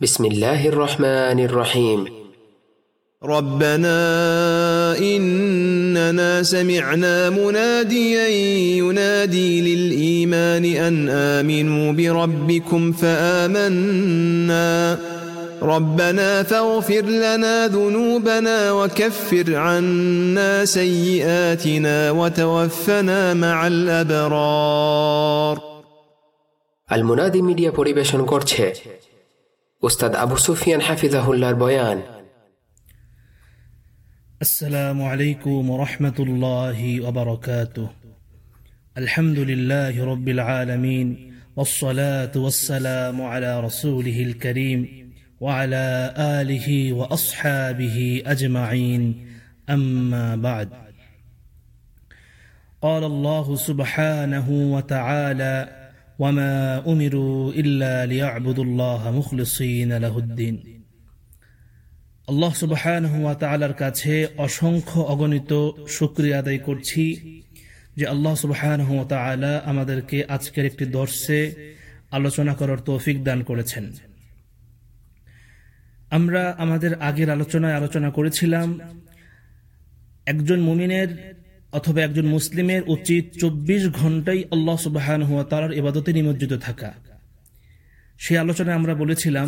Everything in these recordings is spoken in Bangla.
بسم الله الرحمن الرحيم ربنا إننا سمعنا مناديا ينادي للإيمان أن آمنوا بربكم فآمنا ربنا فاغفر لنا ذنوبنا وكفر عنا سيئاتنا وتوفنا مع الأبرار المنادي মিডিয়া পরিবেশন করছে أستاذ أبو سفيان حفظه الله البيان. السلام عليكم ورحمة الله وبركاته. الحمد لله رب العالمين والصلاة والسلام على رسوله الكريم وعلى آله وأصحابه أجمعين. أما بعد. قال الله سبحانه وتعالى وما أمروا إلا ليعبدوا الله مخلصين له الدين আল্লাহ সুবাহান হুয়া তালার কাছে অসংখ্য অগণিত শুক্রিয়া আদায় করছি যে আল্লাহ সুবাহান হুয়া তালা আমাদেরকে আজকের একটি দর্শে আলোচনা করার তৌফিক দান করেছেন আমরা আমাদের আগের আলোচনায় আলোচনা করেছিলাম একজন মুমিনের অথবা একজন মুসলিমের উচিত চব্বিশ ঘন্টাই আল্লাহ সুবাহান ইবাদতে নিমজ্জিত থাকা। সেই আলোচনায় আমরা বলেছিলাম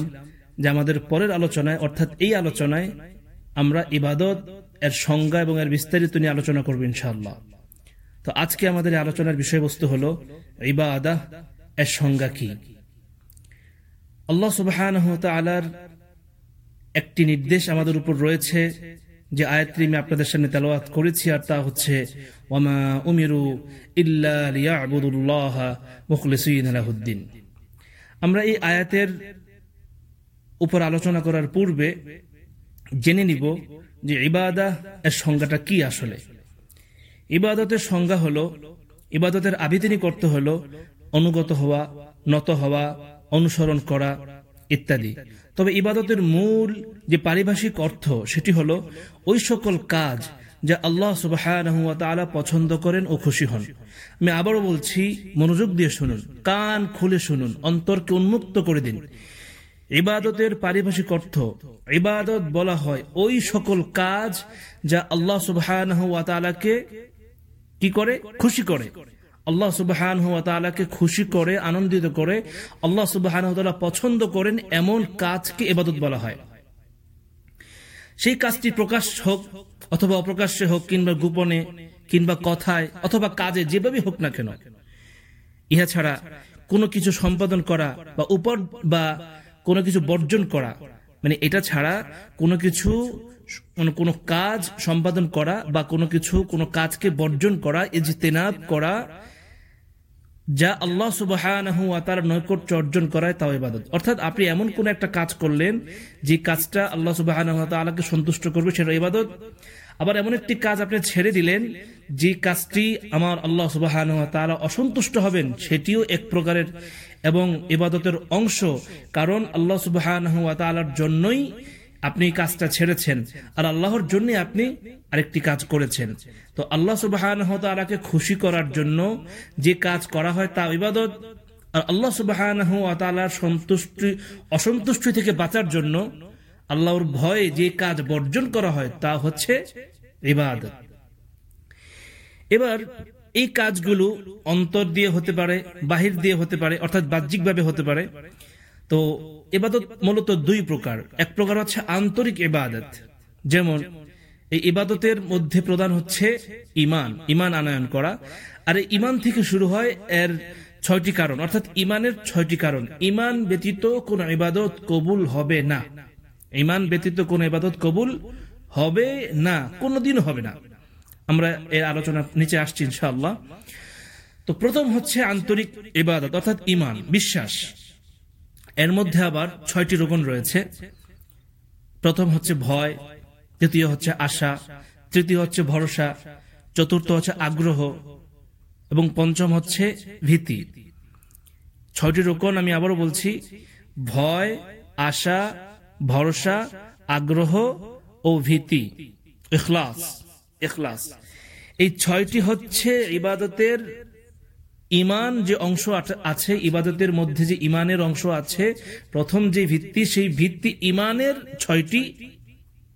যে আমাদের পরের আলোচনায়, অর্থাৎ এই আলোচনায় আমরা ইবাদত, এর সংজ্ঞা এবং এর বিস্তারিত নিয়ে আলোচনা করব ইনশাআল্লাহ। তো আজকে আমাদের আলোচনার বিষয়বস্তু হল ইবাদা এর সংজ্ঞা কি? আল্লাহ সুবাহান আলার একটি নির্দেশ আমাদের উপর রয়েছে যে আয়াতটি আমি আপনাদের সামনে তেলাওয়াত করেছি, আর তা হচ্ছে, ওমা উমিরু ইল্লা লিয়াবুদুল্লাহ মুখলিসিন আলাহুদ্দিন আমরা এই আয়াতের উপর আলোচনা করার পূর্বে জেনে নিব যে ইবাদা এর সংজ্ঞাটা কি আসলে। ইবাদতের সংজ্ঞা হলো, ইবাদতের আবিদিনী করতে হলো অনুগত হওয়া, নত হওয়া, অনুসরণ করা ইত্যাদি। তবে ইবাদতের মূল যে পারিভাষিক অর্থ, সেটি হল ওই সকল কাজ যা আল্লাহ সুবাহ পছন্দ করেন ও খুশি হন। আমি আবারও বলছি, মনোযোগ দিয়ে শুনুন, কান খুলে শুনুন, অন্তরকে উন্মুক্ত করে দিন। ইবাদতের পারিভাষিক অর্থ, ইবাদত বলা হয় ওই সকল কাজ যা আল্লাহ সুবাহকে কি করে? খুশি করে। আল্লাহ সুবাহান খুশি করে, আনন্দিত করে, আল্লাহ সুবাহান পছন্দ করেন এমন কাজকে এবাদত বলা হয়। সেই কাজটি প্রকাশ হোক অথবা অপ্রকাশ্যে হোক, কিংবা গোপনে, কিংবা কথায়, অথবা কাজে যেভাবে হোক না কেন, ইহা ছাড়া কোনো কিছু সম্পাদন করা বা উপর, বা কোনো কিছু বর্জন করা মানে এটা ছাড়া কোনো কিছু কোনো কাজ সম্পাদন করা বা কোনো কিছু, কোনো কাজকে বর্জন করা, ইজতেনাব করা যা আল্লাহ সুবাহ তার নৈকট্য অর্জন করায় তাও ইবাদত। অর্থাৎ আপনি এমন কোন একটা কাজ করলেন, যে কাজটা আল্লাহ সুবাহ তালাকে সন্তুষ্ট করবে, সেটা ইবাদত। আবার এমন একটি কাজ আপনি ছেড়ে দিলেন, যে কাজটি আমার আল্লাহ সুবাহ তালা অসন্তুষ্ট হবেন, সেটিও এক প্রকারের এবং ইবাদতের অংশ। কারণ আল্লাহ সুবাহ জন্যই আপনি কাজটা ছেড়েছেন, আর আল্লাহর জন্য আপনি আরেকটি কাজ করেছেন। তো আল্লাহ সুবাহ তালাকে খুশি করার জন্য যে কাজ করা হয় তা ইবাদত, আর আল্লাহ সুবাহ সন্তুষ্টি, অসন্তুষ্টি থেকে বাঁচার জন্য আল্লাহর ভয়ে যে কাজ বর্জন করা হয় তা হচ্ছে ইবাদত। এবার এই কাজগুলো অন্তর দিয়ে হতে পারে, বাহির দিয়ে হতে পারে, অর্থাৎ বাহ্যিকভাবে হতে পারে। তো এবাদত মূলত দুই প্রকার। এক প্রকার হচ্ছে আন্তরিক এবাদত যেমন এই ইবাদতের মধ্যে প্রধান হচ্ছে ইমান ইমান আনায়ন করা। আর এই ইমান থেকে শুরু হয় এর ছয়টি কারণ, অর্থাৎ ইমানের ছয়টি কারণ। ইমান ব্যতীত কোন ইবাদত কবুল হবে না। ইমান ব্যতীত কোন ইবাদত কবুল হবে না, কোনোদিনও হবে না। আমরা এর আলোচনা নিচে আসছি ইনশাআল্লাহ। তো প্রথম হচ্ছে আন্তরিক ইবাদত, অর্থাৎ ইমান বিশ্বাস। এর মধ্যে আবার ছয়টি রোগন রয়েছে। প্রথম হচ্ছে ভয়, দ্বিতীয় হচ্ছে আশা, তৃতীয় হচ্ছে ভরসা, চতুর্থ হচ্ছে আগ্রহ, এবং পঞ্চম হচ্ছে ভীতি। ছয়টি রোকন আমি আবারও বলছি, ভয়, আশা, ভরসা, আগ্রহ ও ভীতি। ইখলাস ইখলাস। এই ছয়টি হচ্ছে ইবাদতের ইমান যে অংশ আছে, ইবাদতের মধ্যে যে ইমানের অংশ আছে, প্রথম যে ভিত্তি, সেই ভিত্তি ইমানের ছয়টি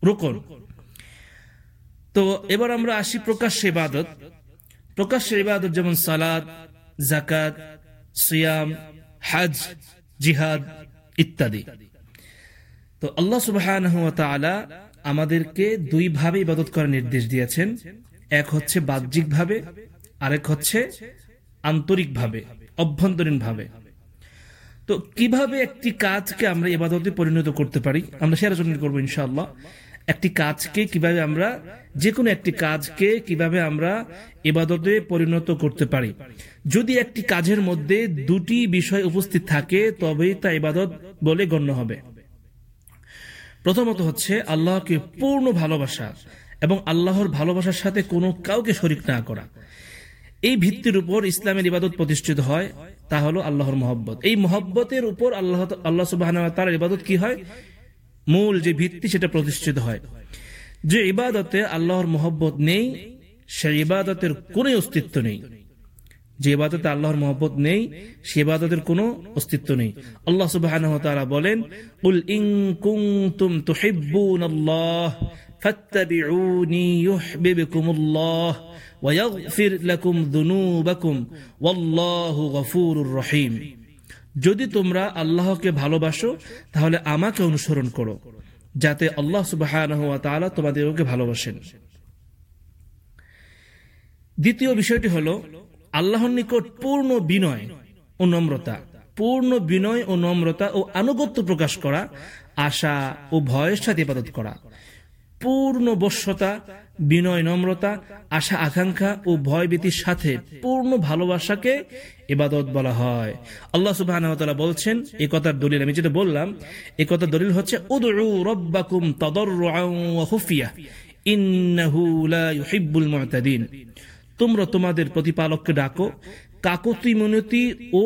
রোকন। তো এবার আমরা আসি প্রকাশ্য ইবাদত। প্রকাশ্য ইবাদত যেমন সালাদ জাকাত সিয়াম, হাজ, জিহাদ ইত্যাদি। তো আল্লাহ ওয়া আমাদেরকে দুই ভাবে ইবাদত করার নির্দেশ দিয়েছেন। এক হচ্ছে বাহ্যিক ভাবে আরেক হচ্ছে আন্তরিক অভ্যন্তরীণভাবে। তো কীভাবে একটি কাজকে আমরা এবাদতে পরিণত করতে পারি? আমরা সে আলোচনা করব ইনশাআল্লাহ। একটি কাজকে কীভাবে আমরা যে কোনো একটি কাজকে কীভাবে আমরা এবাদতে পরিণত করতে পারি। যদি একটি কাজের মধ্যে দুটি বিষয় উপস্থিত থাকে, তবেই তা এবাদত বলে গণ্য হবে। প্রথমত হচ্ছে আল্লাহকে পূর্ণ ভালোবাসা এবং আল্লাহর ভালোবাসার সাথে কোনো কাউকে শরিক না করা। এই ভিত্তির উপর ইসলামের ইবাদত প্রতিষ্ঠিত হয়, তা হলো আল্লাহর মহব্বত। এই মহব্বতের উপর আল্লাহ আল্লাহ সুবাহ তার ইবাদত কি হয়? মূল যে ভিত্তি সেটা প্রতিষ্ঠিত হয়। যে ইবাদতে আল্লাহর মহব্বত নেই সে ইবাদতের কোনো অস্তিত্ব নেই। যে ইবাদতে আল্লাহর মহব্বত নেই, সে ইবাদতের কোনো অস্তিত্ব নেই। আল্লাহ তাআলা বলেন, কুল ইন কুনতুম তুহিব্বুনাল্লাহ, ফাত্তাবিউনি ইউহিব্বুকুমুল্লাহ। ওয়া ইয়াগফির লাকুম যুনুবাকুম ওয়াল্লাহু গফুরুর রহিম। যদি তোমরা আল্লাহকে ভালোবাসো, তাহলে আমাকে অনুসরণ করো, যাতে আল্লাহ তাআলা তোমাদেরকে ভালোবাসেন। দ্বিতীয় বিষয়টি হলো, আল্লাহর নিকট পূর্ণ বিনয় ও নম্রতা। পূর্ণ বিনয় ও নম্রতা ও আনুগত্য প্রকাশ করা, আশা ও ভয়ের সাথে ইবাদত করা। পূর্ণ বশ্যতা বিনয় নম্রতা, আশা, আকাঙ্ক্ষা ও ভয়ভীতির সাথে পূর্ণ ভালোবাসাকে ইবাদত বলা হয়। আল্লাহ সুবাহ বলছেন এই কথার দলিল আমি যেটা বললাম এই কথার দলিল হচ্ছে রব্বাকুম লা ইউহিব্বুল তোমরা তোমাদের প্রতিপালককে ডাকো, কাকতি মিনতি ও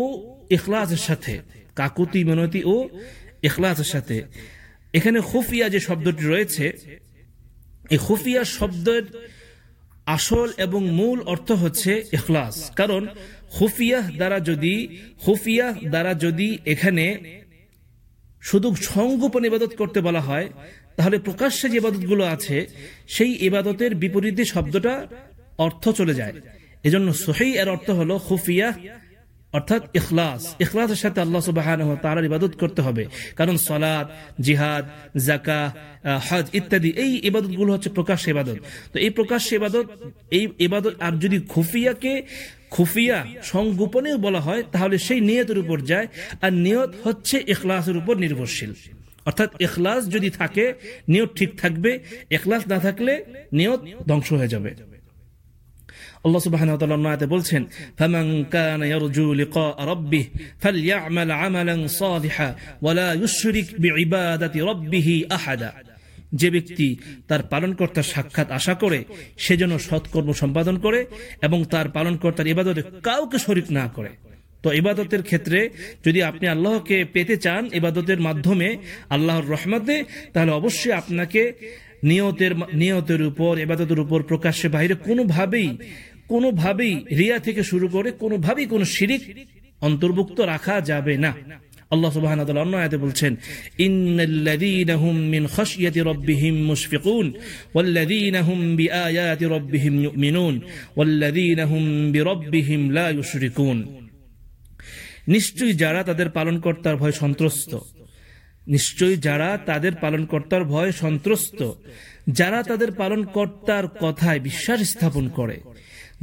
ইখলাসের সাথে, কাকুতি মিনতি ও ইখলাসের সাথে। এখানে খুফিয়া যে শব্দটি রয়েছে এই খুফিয়া শব্দের আসল এবং মূল অর্থ হচ্ছে এখলাস কারণ খুফিয়াহ দ্বারা যদি খুফিয়াহ দ্বারা যদি এখানে শুধু সংগোপন ইবাদত করতে বলা হয়, তাহলে প্রকাশ্যে যে ইবাদতগুলো আছে, সেই ইবাদতের বিপরীতে শব্দটা অর্থ চলে যায়। এজন্য সহি এর অর্থ হলো খুফিয়া অর্থাৎ ইখলাস। ইখলাসের সাথে আল্লাহ সুবাহ তার ইবাদত করতে হবে। কারণ সলাদ জিহাদ জাকা হজ ইত্যাদি এই ইবাদতগুলো হচ্ছে প্রকাশ্য ইবাদত। তো এই প্রকাশ্য ইবাদত, এই ইবাদত আর যদি খুফিয়াকে খুফিয়া সংগোপনেও বলা হয়, তাহলে সেই নিয়তের উপর যায়। আর নিয়ত হচ্ছে ইখলাসের উপর নির্ভরশীল। অর্থাৎ এখলাস যদি থাকে, নিয়ত ঠিক থাকবে। এখলাস না থাকলে নিয়ত ধ্বংস হয়ে যাবে। আল্লাহ তাআলা আয়াতে বলছেন, ফামান কানা ইয়ারজু লিকা রাব্বিহ ফালইআমাল আমালান সালিহা ওয়া ইউশরিক বিইবাদাতি রাব্বিহ আহাদা। যে ব্যক্তি তার পালনকর্তার সাক্ষাৎ আশা করে, সে যেন সৎকর্ম সম্পাদন করে এবং তার পালনকর্তার ইবাদতে কাউকে শরিক না করে। তো ইবাদতের ক্ষেত্রে যদি আপনি আল্লাহকে পেতে চান ইবাদতের মাধ্যমে, আল্লাহর রহমতে, তাহলে অবশ্যই আপনাকে নিয়তের নিয়তের উপর এবাদতের উপর প্রকাশ্যে বাইরে কোনোভাবেই কোনোভাবেই রিয়া থেকে শুরু করে কোনোভাবেই কোনো শিরিক অন্তর্ভুক্ত রাখা যাবে না। আল্লাহ বলছেন মিন মুশফিকুন নিশ্চয়ই যারা তাদের পালনকর্তার ভয় সন্ত্রস্ত, নিশ্চয়ই যারা তাদের পালনকর্তার ভয় সন্ত্রস্ত, যারা তাদের পালনকর্তার কথায় বিশ্বাস স্থাপন করে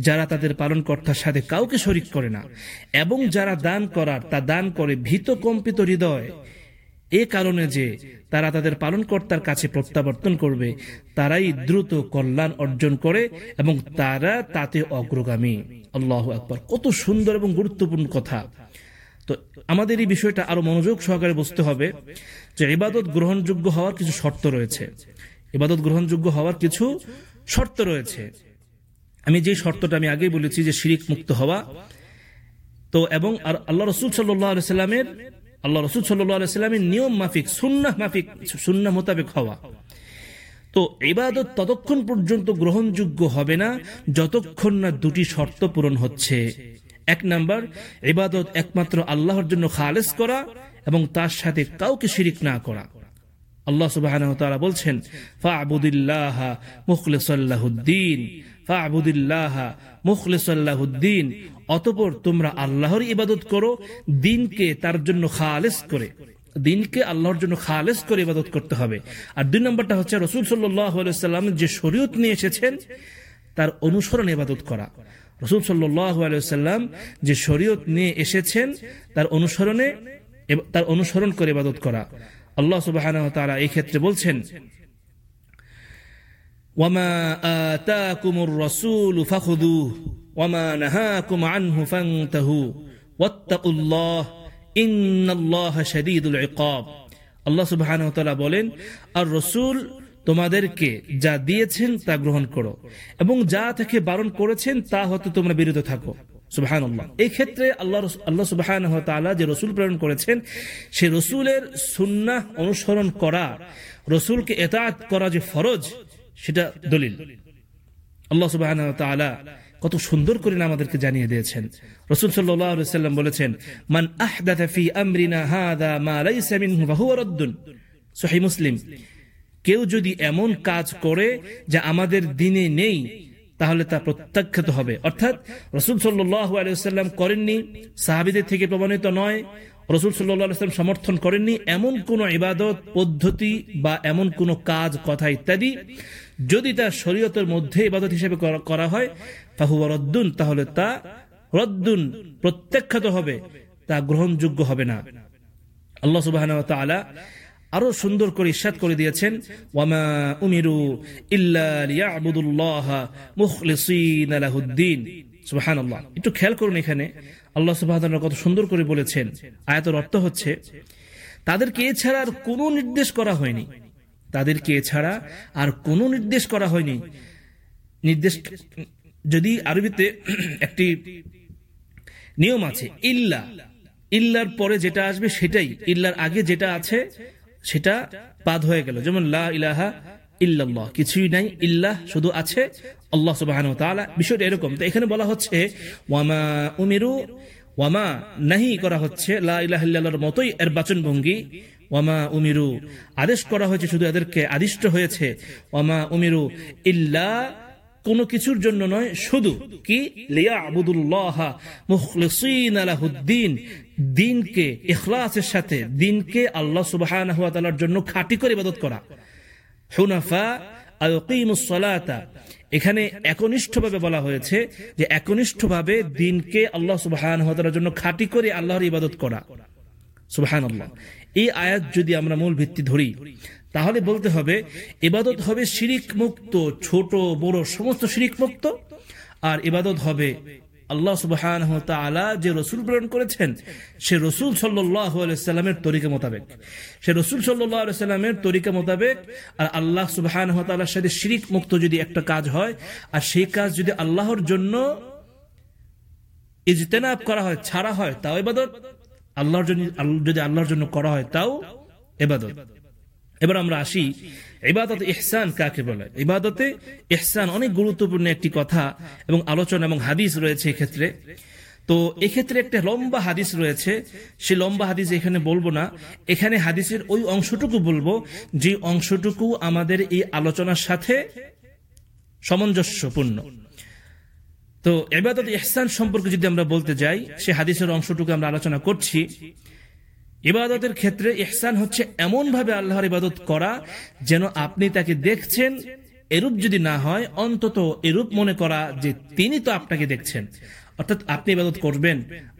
যারা তাদের পালনকর্তার সাথে কাউকে শরিক করে না, এবং যারা দান করার, তা দান করে ভীত কম্পিত হৃদয়। এ কারণে যে তারা তাদের পালনকর্তার কাছে প্রত্যাবর্তন করবে, তারাই দ্রুত কল্যাণ অর্জন করে, এবং তারা তাতে অগ্রগামী। আল্লাহ আকবর। কত সুন্দর এবং গুরুত্বপূর্ণ কথা। তো আমাদের এই বিষয়টা আরও মনোযোগ সহকারে বুঝতে হবে যে ইবাদত গ্রহণযোগ্য হওয়ার কিছু শর্ত রয়েছে। ইবাদত গ্রহণযোগ্য হওয়ার কিছু শর্ত রয়েছে। আমি যে শর্তটা আমি আগেই বলেছি যে শিরিক মুক্ত হওয়া, তো এবং আর আল্লাহ রসুল সাল্লাহ সাল্লামের, আল্লাহ রসুল সাল্লাহ সাল্লামের নিয়ম মাফিক, সুন্নাহ মাফিক সুন্না মোতাবেক হওয়া। তো ইবাদত ততক্ষণ পর্যন্ত গ্রহণযোগ্য হবে না যতক্ষণ না দুটি শর্ত পূরণ হচ্ছে। এক নাম্বার এবাদত একমাত্র আল্লাহর জন্য খালেস করা এবং তার সাথে কাউকে শিরিক না করা। আল্লাহ সুবাহ বলছেন, ফাবুদিল্লাহ মুখলিসাল্লাহুদ্দিন মুখলিসাল্লাহুদ্দিন অতপর তোমরা আল্লাহর ইবাদত করো, দিনকে তার জন্য খালেস করে। দিনকে আল্লাহর জন্য খালেস করে ইবাদত করতে হবে। আর দুই নম্বরটা হচ্ছে, রসুল সাল্লাম যে শরীয়ত নিয়ে এসেছেন, তার অনুসরণ ইবাদত করা। রসুল সাল্লাম যে শরীয়ত নিয়ে এসেছেন, তার অনুসরণে তার অনুসরণ করে ইবাদত করা। আল্লাহ সুবাহ এই ক্ষেত্রে বলছেন وما آتاكم الرسول فخذوه وما نهاكم عنه فانتهوا واتقوا الله إن الله شديد العقاب আল্লাহ সুবাহ বলেন আর রসুল তোমাদেরকে যা দিয়েছেন তা গ্রহণ করো এবং যা থেকে বারণ করেছেন তা হতে তোমরা বিরত থাকো সুবাহান এই ক্ষেত্রে আল্লাহ আল্লাহ সুবাহান যে রসুল প্রেরণ করেছেন সে রসুলের সুন্নাহ অনুসরণ করা রসুলকে এতাত করা যে ফরজ সেটা দলিল। আল্লাহ সুবাহ কত সুন্দর করে আমাদেরকে জানিয়ে দিয়েছেন। রসুল সাল্লাম বলেছেন, মান আহদাফি আমরিনা মুসলিম, কেউ যদি এমন কাজ করে যা আমাদের দিনে নেই, তাহলে তা প্রত্যাখ্যাত হবে। অর্থাৎ রসুল সাল্লাম করেননি, সাহাবিদের থেকে প্রমাণিত নয় রসুল সাল্লাম সমর্থন করেননি এমন কোন ইবাদত, পদ্ধতি বা এমন কোন কাজ, কথা ইত্যাদি যদি তা শরীয়তের মধ্যে ইবাদত হিসেবে করা হয় তাহুয়া রদ্দুন, তাহলে তা রদ্দুন প্রত্যাখ্যাত হবে, তা গ্রহণযোগ্য হবে না। আল্লাহ সুবাহ আরও সুন্দর করে ইস্বাদ করে দিয়েছেন, ওয়ামা উমিরু ইল্লাহুদ্দিন সুবাহান্লাহ একটু খেয়াল করুন এখানে। আল্লাহ সুবাহ কত সুন্দর করে বলেছেন। আয়াতের অর্থ হচ্ছে, তাদেরকে এছাড়া আর কোনো নির্দেশ করা হয়নি। তাদেরকে এছাড়া আর কোনো নির্দেশ করা হয়নি। নির্দেশ, যদি আরবিতে একটি নিয়ম আছে, ইল্লা, ইল্লার পরে যেটা আসবে সেটাই, ইল্লার আগে যেটা আছে সেটা বাদ হয়ে গেল। যেমন লা ইলাহা ইল্লাল্লাহ, কিছুই নাই, ইল্লাহ শুধু আছে আল্লাহ সুবাহ বিষয়টা এরকম। তো এখানে বলা হচ্ছে, ওয়ামা উমিরু, ওয়ামা নাহি করা হচ্ছে, লা ইলাহল্লাহর মতোই এর বাচন ভঙ্গি ওয়ামা উমিরু, আদেশ করা হয়েছে শুধু এদেরকে আদিষ্ট হয়েছে। ওয়ামা উমিরু, ইল্লা কোনো কিছুর জন্য নয়, শুধু কি? দিনকে, ইখলাসের সাথে দিনকে আল্লাহ ওয়া জন্য খাঁটি করে ইবাদত করা। হুনাফা আয়কিমুস সালাতা। এখানে একনিষ্ঠভাবে বলা হয়েছে যে একনিষ্ঠভাবে দিনকে আল্লাহ সুবহানাহু ওয়া জন্য খাঁটি করে আল্লাহর ইবাদত করা। সুবহানাল্লাহ। এই আয়াত যদি আমরা মূল ভিত্তি ধরি, তাহলে বলতে হবে, ইবাদত হবে শিরিক মুক্ত ছোট, বড়, সমস্ত শিরিক মুক্ত আর ইবাদত হবে আল্লাহ সুবাহ যে রসুল প্রেরণ করেছেন, সে রসুল সাল্লামের তরিকা মোতাবেক। সে রসুল সাল্লামের তরিকা মোতাবেক আর আল্লাহ সুবাহ সাথে শিরিক মুক্ত যদি একটা কাজ হয়, আর সেই কাজ যদি আল্লাহর জন্য ইজতেনাব করা হয়, ছাড়া হয়, তাও এবাদত আল্লাহর জন্য যদি আল্লাহর জন্য করা হয়, তাও এবাদত এবার আমরা আসি ইবাদত ইহসান কাকে বলে? ইবাদতে ইহসান অনেক গুরুত্বপূর্ণ একটি কথা এবং আলোচনা এবং হাদিস রয়েছে এক্ষেত্রে। তো এক্ষেত্রে একটা লম্বা হাদিস রয়েছে, সে লম্বা হাদিস এখানে বলব না। এখানে হাদিসের ওই অংশটুকু বলব, যে অংশটুকু আমাদের এই আলোচনার সাথে সামঞ্জস্যপূর্ণ। তো এবাদত ইহসান সম্পর্কে যদি আমরা বলতে যাই, সে হাদিসের অংশটুকু আমরা আলোচনা করছি। ইবাদতের ক্ষেত্রে ইহসান হচ্ছে এমন ভাবে আল্লাহর ইবাদত করা যেন আপনি তাকে দেখছেন, এরূপ যদি না হয়, অন্তত এরূপ মনে করা যে তিনি তো আপনাকে দেখছেন। অর্থাৎ আপনি ইবাদত করবেন,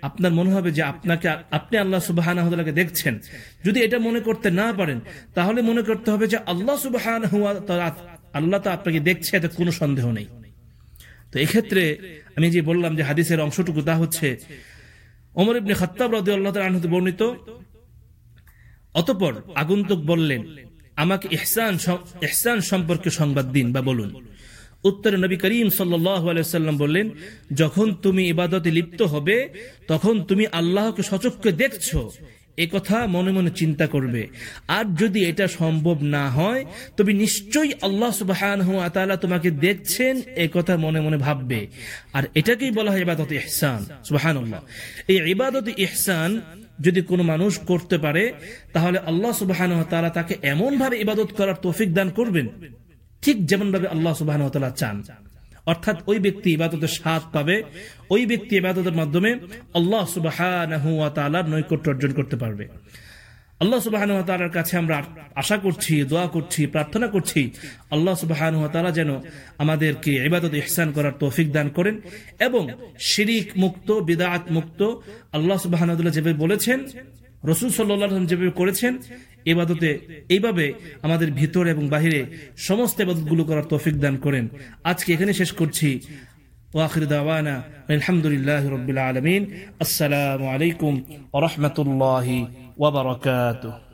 আপনার মনে হবে যে আপনাকে, আপনি আল্লাহ সুবাহ দেখছেন। যদি এটা মনে করতে না পারেন, তাহলে মনে করতে হবে যে আল্লাহ সুবাহ আল্লাহ তো আপনাকে দেখছে, এতে কোনো সন্দেহ নেই। তো এক্ষেত্রে আমি যে বললাম যে হাদিসের অংশটুকু তা হচ্ছে অমর ইবনে খত্তাব রাদি আল্লাহ বর্ণিত অতপর আগন্তুক বললেন, আমাকে ইহসান ইহসান সম্পর্কে সংবাদ দিন বা বলুন। উত্তরে নবী করিম সাল্লাম বললেন, যখন তুমি ইবাদতে লিপ্ত হবে, তখন তুমি আল্লাহকে সচক্ষে দেখছ, এ কথা মনে মনে চিন্তা করবে। আর যদি এটা সম্ভব না হয়, তবে নিশ্চয়ই আল্লাহ সুবাহান তোমাকে দেখছেন, এ কথা মনে মনে ভাববে। আর এটাকেই বলা হয় ইবাদত ইহসান সুবাহান এই ইবাদত ইহসান যদি কোনো মানুষ করতে পারে, তাহলে আল্লাহ সুবাহান তালা তাকে এমন ভাবে ইবাদত করার তৌফিক দান করবেন, ঠিক যেমন ভাবে আল্লাহ সুবাহান চান। অর্থাৎ ওই ব্যক্তি ইবাদতের স্বাদ পাবে, ওই ব্যক্তি ইবাদতের মাধ্যমে আল্লাহ সুবাহ নৈকট্য অর্জন করতে পারবে। আল্লাহ সুবাহ কাছে আমরা আশা করছি দোয়া করছি প্রার্থনা করছি আল্লাহ সুবাহ যেন আমাদেরকে ইবাদত ইহসান করার তৌফিক দান করেন এবং শিরিক মুক্ত বিদাত মুক্ত আল্লাহ সুবাহ যেভাবে বলেছেন রসুল সাল্লাম যেভাবে করেছেন এবাদতে এইভাবে আমাদের ভিতর এবং বাহিরে সমস্ত এবাদতগুলো করার তৌফিক দান করেন আজকে এখানে শেষ করছি واخر دعوانا الحمد لله رب العالمين السلام عليكم ورحمه الله وبركاته.